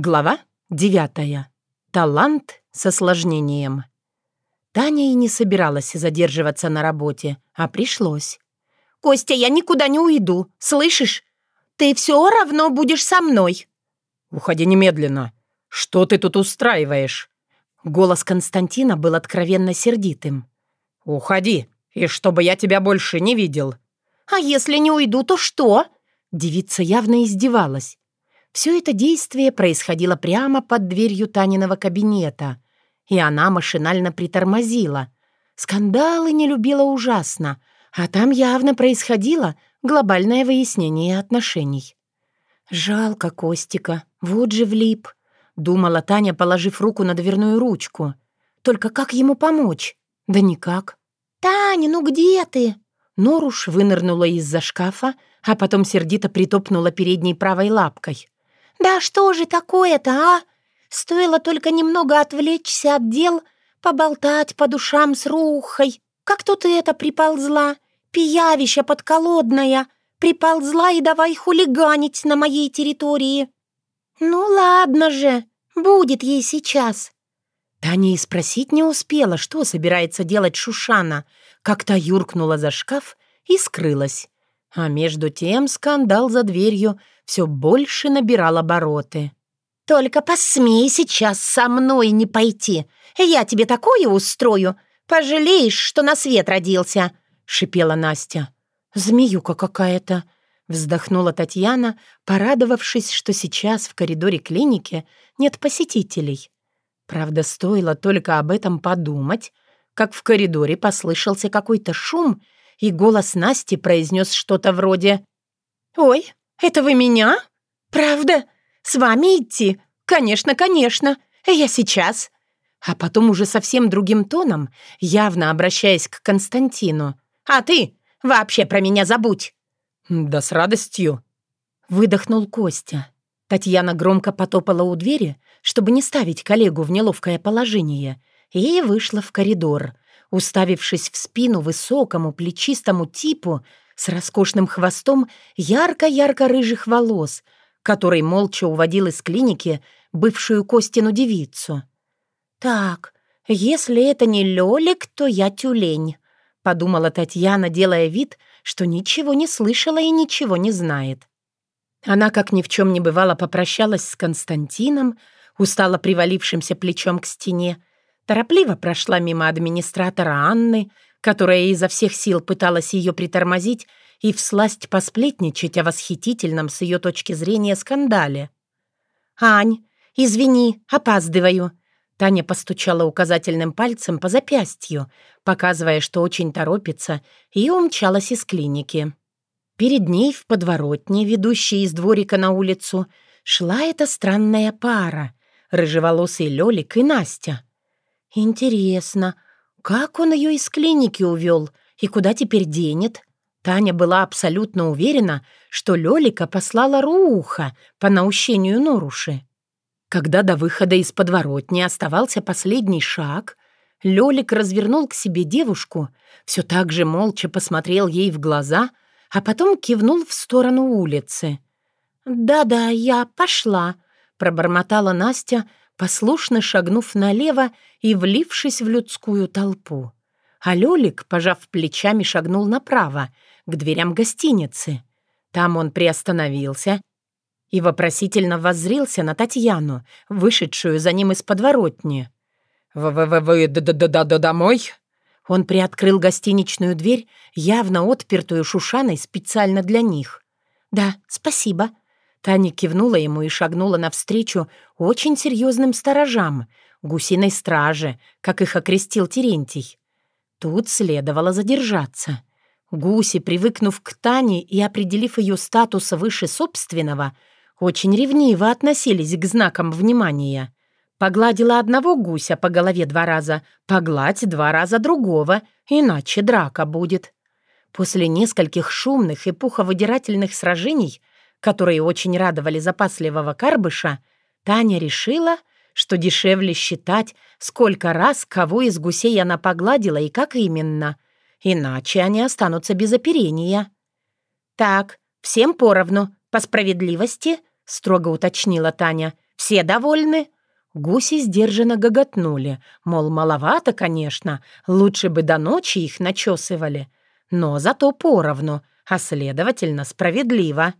Глава девятая. Талант с осложнением. Таня и не собиралась задерживаться на работе, а пришлось. «Костя, я никуда не уйду, слышишь? Ты все равно будешь со мной». «Уходи немедленно. Что ты тут устраиваешь?» Голос Константина был откровенно сердитым. «Уходи, и чтобы я тебя больше не видел». «А если не уйду, то что?» Девица явно издевалась. Все это действие происходило прямо под дверью Таниного кабинета, и она машинально притормозила. Скандалы не любила ужасно, а там явно происходило глобальное выяснение отношений. «Жалко Костика, вот же влип», — думала Таня, положив руку на дверную ручку. «Только как ему помочь? Да никак». «Таня, ну где ты?» Норуш вынырнула из-за шкафа, а потом сердито притопнула передней правой лапкой. «Да что же такое-то, а? Стоило только немного отвлечься от дел, поболтать по душам с Рухой. Как тут это приползла? Пиявища подколодная. Приползла и давай хулиганить на моей территории. Ну ладно же, будет ей сейчас». Таня и спросить не успела, что собирается делать Шушана, как та юркнула за шкаф и скрылась. А между тем скандал за дверью все больше набирал обороты. «Только посмей сейчас со мной не пойти. Я тебе такое устрою. Пожалеешь, что на свет родился», — шипела Настя. «Змеюка какая-то», — вздохнула Татьяна, порадовавшись, что сейчас в коридоре клиники нет посетителей. Правда, стоило только об этом подумать, как в коридоре послышался какой-то шум, и голос Насти произнес что-то вроде «Ой, «Это вы меня? Правда? С вами идти? Конечно, конечно. Я сейчас». А потом уже совсем другим тоном, явно обращаясь к Константину. «А ты вообще про меня забудь!» «Да с радостью!» Выдохнул Костя. Татьяна громко потопала у двери, чтобы не ставить коллегу в неловкое положение, и вышла в коридор, уставившись в спину высокому плечистому типу с роскошным хвостом ярко-ярко-рыжих волос, который молча уводил из клиники бывшую Костину девицу. «Так, если это не Лёлик, то я тюлень», — подумала Татьяна, делая вид, что ничего не слышала и ничего не знает. Она, как ни в чем не бывало, попрощалась с Константином, устало привалившимся плечом к стене, торопливо прошла мимо администратора Анны, которая изо всех сил пыталась ее притормозить и всласть посплетничать о восхитительном с ее точки зрения скандале. «Ань, извини, опаздываю», Таня постучала указательным пальцем по запястью, показывая, что очень торопится, и умчалась из клиники. Перед ней в подворотне, ведущей из дворика на улицу, шла эта странная пара — рыжеволосый Лёлик и Настя. «Интересно, как он ее из клиники увел и куда теперь денет? Таня была абсолютно уверена, что Лёлика послала Руха по наущению Норуши. Когда до выхода из подворотни оставался последний шаг, Лёлик развернул к себе девушку, все так же молча посмотрел ей в глаза, а потом кивнул в сторону улицы. «Да-да, я пошла», — пробормотала Настя, послушно шагнув налево и влившись в людскую толпу. А Лёлик, пожав плечами, шагнул направо, к дверям гостиницы. Там он приостановился и вопросительно воззрился на Татьяну, вышедшую за ним из подворотни. «Вы-вы-вы домой?» Он приоткрыл гостиничную дверь, явно отпертую Шушаной специально для них. «Да, спасибо», Таня кивнула ему и шагнула навстречу очень серьезным сторожам, гусиной страже, как их окрестил Терентий. Тут следовало задержаться. Гуси, привыкнув к Тане и определив ее статус выше собственного, очень ревниво относились к знакам внимания. Погладила одного гуся по голове два раза, погладь два раза другого, иначе драка будет. После нескольких шумных и пуховыдирательных сражений которые очень радовали запасливого карбыша, Таня решила, что дешевле считать, сколько раз кого из гусей она погладила и как именно, иначе они останутся без оперения. «Так, всем поровну, по справедливости», — строго уточнила Таня. Все довольны?» Гуси сдержанно гоготнули, мол, маловато, конечно, лучше бы до ночи их начесывали. Но зато поровну, а следовательно, справедливо.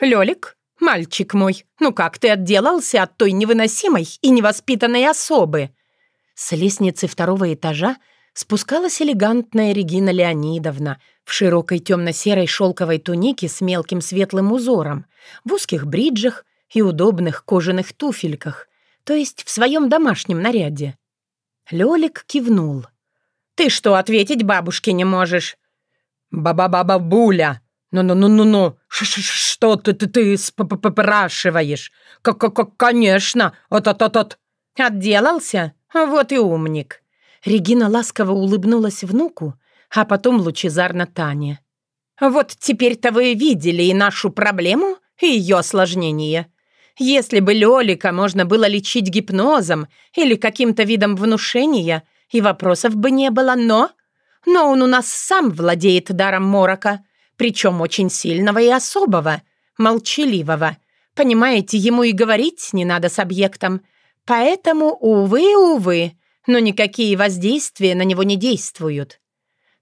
«Лёлик, мальчик мой, ну как ты отделался от той невыносимой и невоспитанной особы?» С лестницы второго этажа спускалась элегантная Регина Леонидовна в широкой темно-серой шелковой тунике с мелким светлым узором, в узких бриджах и удобных кожаных туфельках, то есть в своем домашнем наряде. Лёлик кивнул. «Ты что, ответить бабушке не можешь?» «Ба-ба-ба-бабуля! Ну-ну-ну-ну-ну! Что ты ты ты спрашиваешь? Как-как конечно! От-от-от-от!» «Отделался? Вот и умник!» Регина ласково улыбнулась внуку, а потом лучезарно Тане. «Вот теперь-то вы видели и нашу проблему, и ее осложнение. Если бы Лёлика можно было лечить гипнозом или каким-то видом внушения, и вопросов бы не было, но... Но он у нас сам владеет даром морока, причем очень сильного и особого, молчаливого. Понимаете, ему и говорить не надо с объектом. Поэтому, увы, увы, но никакие воздействия на него не действуют.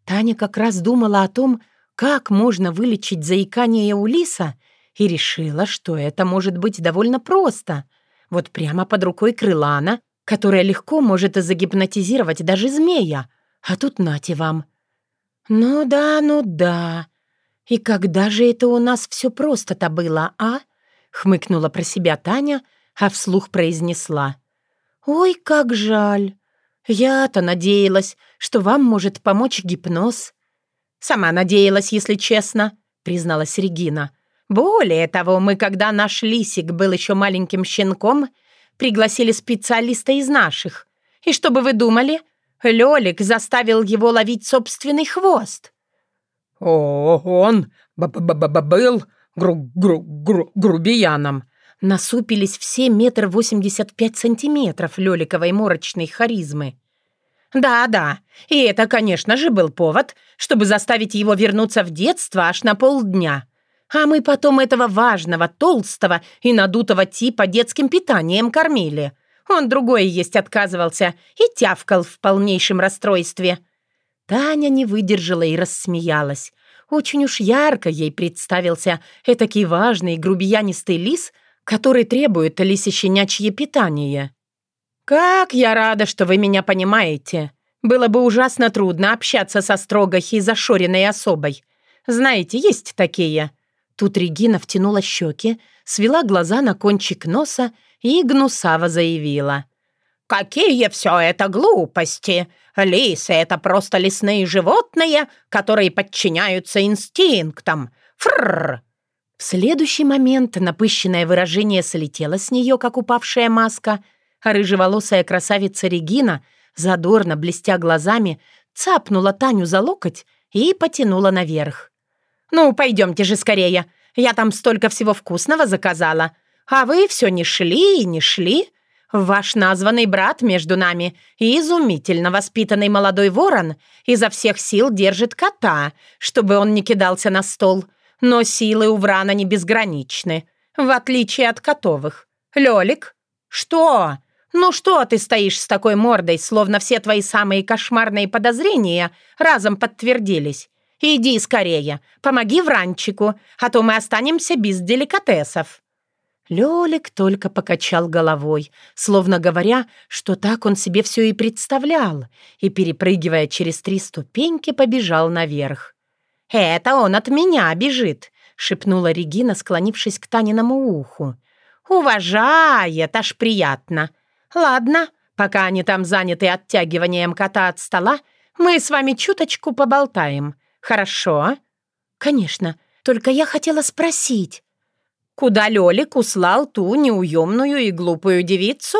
Таня как раз думала о том, как можно вылечить заикание Улиса, и решила, что это может быть довольно просто. Вот прямо под рукой крылана, которая легко может загипнотизировать даже змея. А тут нате вам. Ну да, ну да. И когда же это у нас все просто-то было, а? Хмыкнула про себя Таня, а вслух произнесла. «Ой, как жаль! Я-то надеялась, что вам может помочь гипноз». «Сама надеялась, если честно», — призналась Регина. Более того, мы, когда наш Лисик был еще маленьким щенком, пригласили специалиста из наших. И что бы вы думали? Лёлик заставил его ловить собственный хвост. «О, он б -б -б был гру гру гру грубияном». Насупились все метр восемьдесят пять сантиметров Лёликовой морочной харизмы. «Да-да, и это, конечно же, был повод, чтобы заставить его вернуться в детство аж на полдня. А мы потом этого важного, толстого и надутого типа детским питанием кормили. Он другое есть отказывался и тявкал в полнейшем расстройстве. Таня не выдержала и рассмеялась. Очень уж ярко ей представился этакий важный грубиянистый лис, который требует лисищенячье питание. «Как я рада, что вы меня понимаете. Было бы ужасно трудно общаться со строгой и зашоренной особой. Знаете, есть такие. Тут Регина втянула щеки, свела глаза на кончик носа и гнусаво заявила. «Какие все это глупости! Лисы — это просто лесные животные, которые подчиняются инстинктам. Фрррр!» В следующий момент напыщенное выражение слетело с нее, как упавшая маска, а рыжеволосая красавица Регина, задорно блестя глазами, цапнула Таню за локоть и потянула наверх. «Ну, пойдемте же скорее. Я там столько всего вкусного заказала. А вы все не шли и не шли. Ваш названный брат между нами и изумительно воспитанный молодой ворон изо всех сил держит кота, чтобы он не кидался на стол. Но силы у Врана не безграничны, в отличие от котовых. Лёлик? Что? Ну что ты стоишь с такой мордой, словно все твои самые кошмарные подозрения разом подтвердились? «Иди скорее, помоги Вранчику, а то мы останемся без деликатесов». Лёлик только покачал головой, словно говоря, что так он себе все и представлял, и, перепрыгивая через три ступеньки, побежал наверх. «Это он от меня бежит», — шепнула Регина, склонившись к Таниному уху. «Уважает, аж приятно. Ладно, пока они там заняты оттягиванием кота от стола, мы с вами чуточку поболтаем. Хорошо?» «Конечно. Только я хотела спросить». «Куда Лёлик услал ту неуемную и глупую девицу?»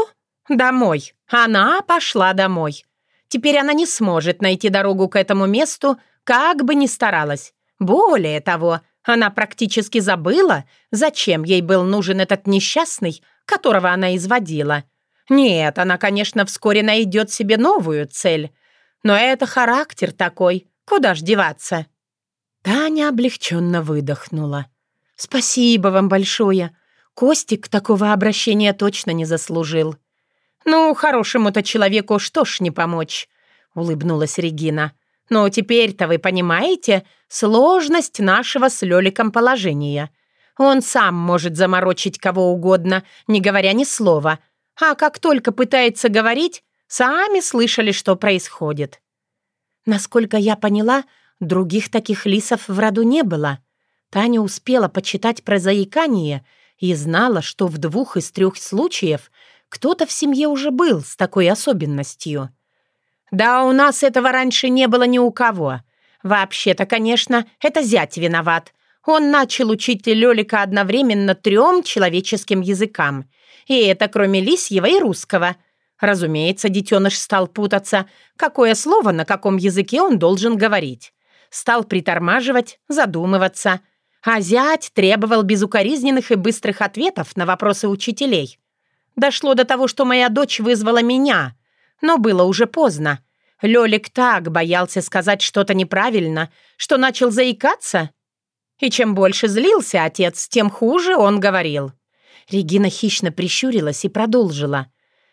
«Домой. Она пошла домой. Теперь она не сможет найти дорогу к этому месту, как бы ни старалась. Более того, она практически забыла, зачем ей был нужен этот несчастный, которого она изводила. Нет, она, конечно, вскоре найдет себе новую цель. Но это характер такой. Куда ж деваться?» Таня облегченно выдохнула. «Спасибо вам большое. Костик такого обращения точно не заслужил. «Ну, хорошему-то человеку что ж не помочь?» — улыбнулась Регина. «Но теперь-то вы понимаете сложность нашего с Лёликом положения. Он сам может заморочить кого угодно, не говоря ни слова. А как только пытается говорить, сами слышали, что происходит». Насколько я поняла, других таких лисов в роду не было. Таня успела почитать про заикание и знала, что в двух из трех случаев кто-то в семье уже был с такой особенностью. «Да у нас этого раньше не было ни у кого. Вообще-то, конечно, это зять виноват. Он начал учить Лёлика одновременно трем человеческим языкам. И это кроме лисьего и русского. Разумеется, детеныш стал путаться, какое слово на каком языке он должен говорить. Стал притормаживать, задумываться. А зять требовал безукоризненных и быстрых ответов на вопросы учителей. Дошло до того, что моя дочь вызвала меня. Но было уже поздно. Лёлик так боялся сказать что-то неправильно, что начал заикаться. И чем больше злился отец, тем хуже он говорил. Регина хищно прищурилась и продолжила.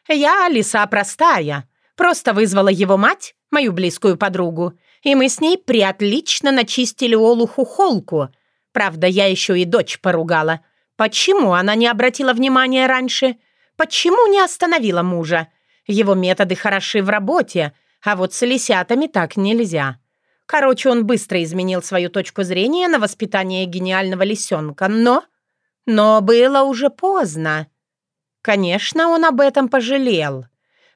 «Я лиса простая. Просто вызвала его мать, мою близкую подругу, и мы с ней приотлично начистили Олуху холку. Правда, я еще и дочь поругала. Почему она не обратила внимания раньше? Почему не остановила мужа? Его методы хороши в работе, а вот с лисятами так нельзя. Короче, он быстро изменил свою точку зрения на воспитание гениального лисенка, но... Но было уже поздно. Конечно, он об этом пожалел.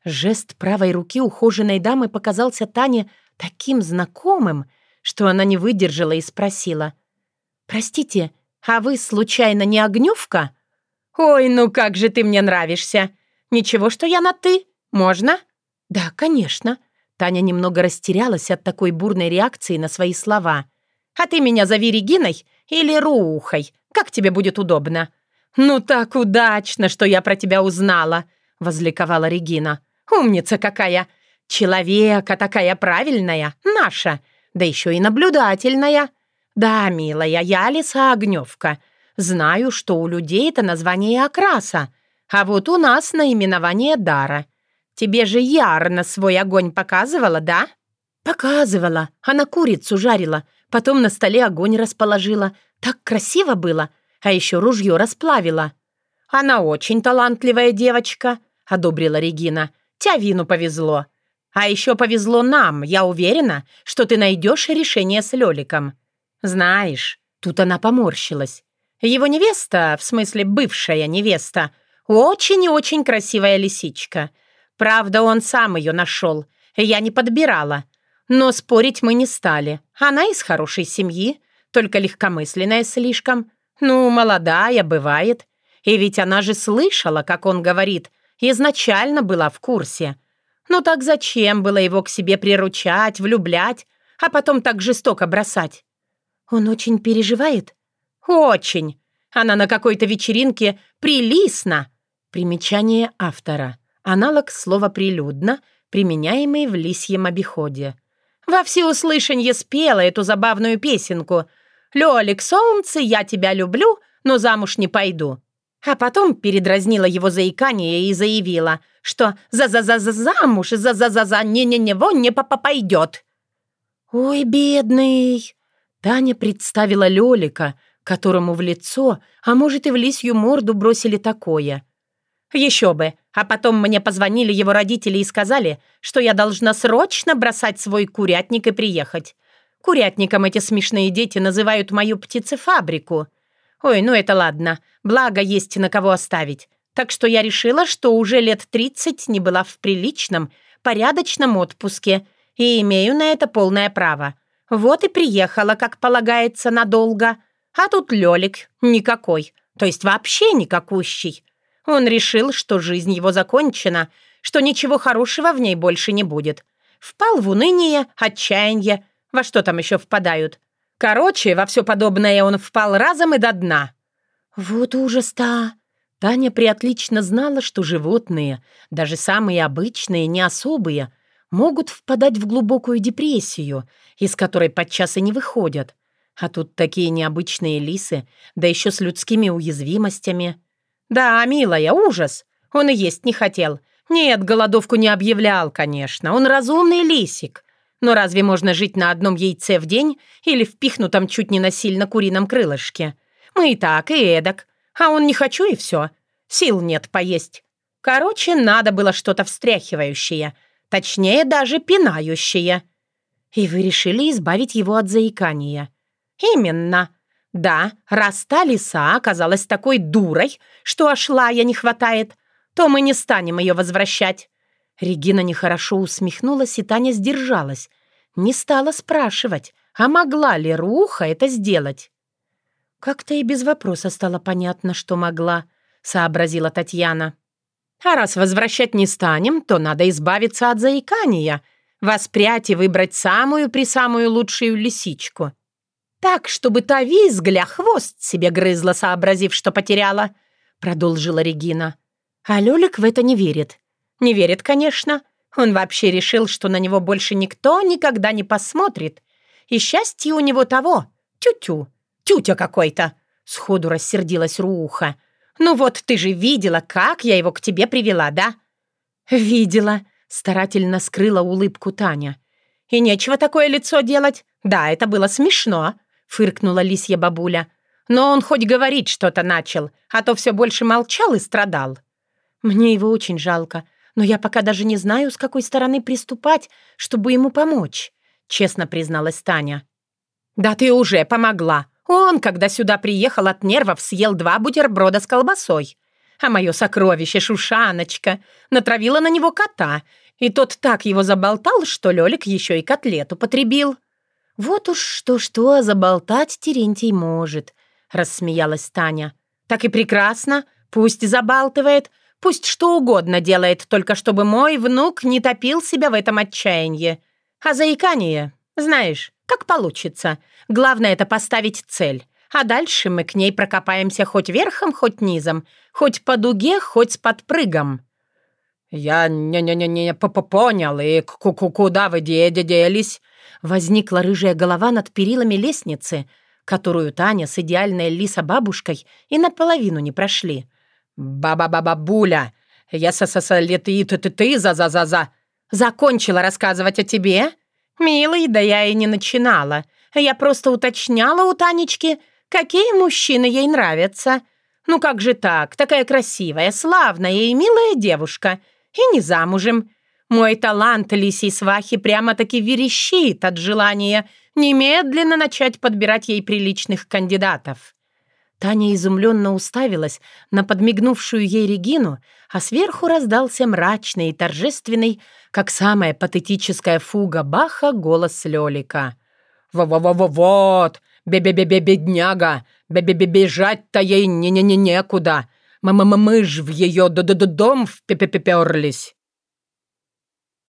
Жест правой руки ухоженной дамы показался Тане таким знакомым, что она не выдержала и спросила. «Простите, а вы, случайно, не Огневка?» «Ой, ну как же ты мне нравишься! Ничего, что я на «ты»? Можно?» «Да, конечно». Таня немного растерялась от такой бурной реакции на свои слова. «А ты меня зови Региной или Руухой, как тебе будет удобно». «Ну так удачно, что я про тебя узнала», — возликовала Регина. «Умница какая! Человека такая правильная, наша, да еще и наблюдательная. Да, милая, я Лиса Огневка. Знаю, что у людей это название окраса, а вот у нас наименование дара. Тебе же Ярна свой огонь показывала, да?» «Показывала. Она курицу жарила, потом на столе огонь расположила. Так красиво было, а еще ружье расплавила». «Она очень талантливая девочка», — одобрила Регина. «Тявину повезло. А еще повезло нам, я уверена, что ты найдешь решение с Леликом. Знаешь, тут она поморщилась. Его невеста, в смысле бывшая невеста, очень и очень красивая лисичка. Правда, он сам ее нашел. Я не подбирала. Но спорить мы не стали. Она из хорошей семьи, только легкомысленная слишком. Ну, молодая, бывает. И ведь она же слышала, как он говорит, изначально была в курсе. Ну так зачем было его к себе приручать, влюблять, а потом так жестоко бросать? Он очень переживает? «Очень. Она на какой-то вечеринке прилистно». Примечание автора. Аналог слова «прилюдно», применяемый в лисьем обиходе. Во всеуслышанье спела эту забавную песенку «Лёлик, солнце, я тебя люблю, но замуж не пойду». А потом передразнила его заикание и заявила, что «за-за-за-за замуж, за-за-за-за не-не-не-во не папа пойдет». «Ой, бедный!» Таня представила Лёлика, которому в лицо, а может и в лисью морду бросили такое. Еще бы, а потом мне позвонили его родители и сказали, что я должна срочно бросать свой курятник и приехать. Курятником эти смешные дети называют мою птицефабрику. Ой, ну это ладно, благо есть на кого оставить. Так что я решила, что уже лет 30 не была в приличном, порядочном отпуске и имею на это полное право. Вот и приехала, как полагается, надолго. А тут Лёлик никакой, то есть вообще никакущий. Он решил, что жизнь его закончена, что ничего хорошего в ней больше не будет. Впал в уныние, отчаяние, во что там еще впадают. Короче, во все подобное он впал разом и до дна. «Вот ужас-то!» Таня приотлично знала, что животные, даже самые обычные, не особые, могут впадать в глубокую депрессию, из которой подчас и не выходят. А тут такие необычные лисы, да еще с людскими уязвимостями. Да, милая, ужас. Он и есть не хотел. Нет, голодовку не объявлял, конечно. Он разумный лисик. Но разве можно жить на одном яйце в день или впихнутом чуть не насильно курином крылышке? Мы и так, и эдак. А он не хочу, и все. Сил нет поесть. Короче, надо было что-то встряхивающее. Точнее, даже пинающее. И вы решили избавить его от заикания. Именно. Да, раз та лиса оказалась такой дурой, что аж лая не хватает, то мы не станем ее возвращать. Регина нехорошо усмехнулась, и Таня сдержалась. Не стала спрашивать, а могла ли Руха это сделать. «Как-то и без вопроса стало понятно, что могла», — сообразила Татьяна. «А раз возвращать не станем, то надо избавиться от заикания, воспрять и выбрать самую-присамую лучшую лисичку. Так, чтобы та визгля хвост себе грызла, сообразив, что потеряла», — продолжила Регина. А Лёлик в это не верит. Не верит, конечно. Он вообще решил, что на него больше никто никогда не посмотрит. И счастье у него того. Тю-тю. Тютя какой-то. Сходу рассердилась Руха. «Ну вот, ты же видела, как я его к тебе привела, да?» «Видела», — старательно скрыла улыбку Таня. «И нечего такое лицо делать. Да, это было смешно», — фыркнула лисья бабуля. «Но он хоть говорить что-то начал, а то все больше молчал и страдал». «Мне его очень жалко но я пока даже не знаю, с какой стороны приступать, чтобы ему помочь», — честно призналась Таня. «Да ты уже помогла. Он, когда сюда приехал от нервов, съел два бутерброда с колбасой. А мое сокровище, Шушаночка, натравила на него кота, и тот так его заболтал, что Лёлик еще и котлету потребил». «Вот уж что-что, а заболтать Терентий может», — рассмеялась Таня. «Так и прекрасно. Пусть забалтывает. Пусть что угодно делает, только чтобы мой внук не топил себя в этом отчаянии. А заикание, знаешь, как получится. Главное — это поставить цель. А дальше мы к ней прокопаемся хоть верхом, хоть низом, хоть по дуге, хоть с подпрыгом». «Я не-не-не-не понял, и к -ку куда вы делись?» Возникла рыжая голова над перилами лестницы, которую Таня с идеальной лиса-бабушкой и наполовину не прошли. «Ба-ба-ба-бабуля! Я со-со-со-леты ты ты за-за-за-за!» «Закончила рассказывать о тебе?» «Милый, да я и не начинала. Я просто уточняла у Танечки, какие мужчины ей нравятся. Ну как же так? Такая красивая, славная и милая девушка. И не замужем. Мой талант лисий свахи прямо-таки верещит от желания немедленно начать подбирать ей приличных кандидатов. Таня изумленно уставилась на подмигнувшую ей Регину, а сверху раздался мрачный и торжественный, как самая патетическая фуга Баха, голос Лёлика. «Во-во-во-вот! Бе-бе-бе-бедняга! Бе-бе-бе-бежать-то ей не-не-не некуда! Мы-мы-мы ж в её д -д -д дом впепеперлись!»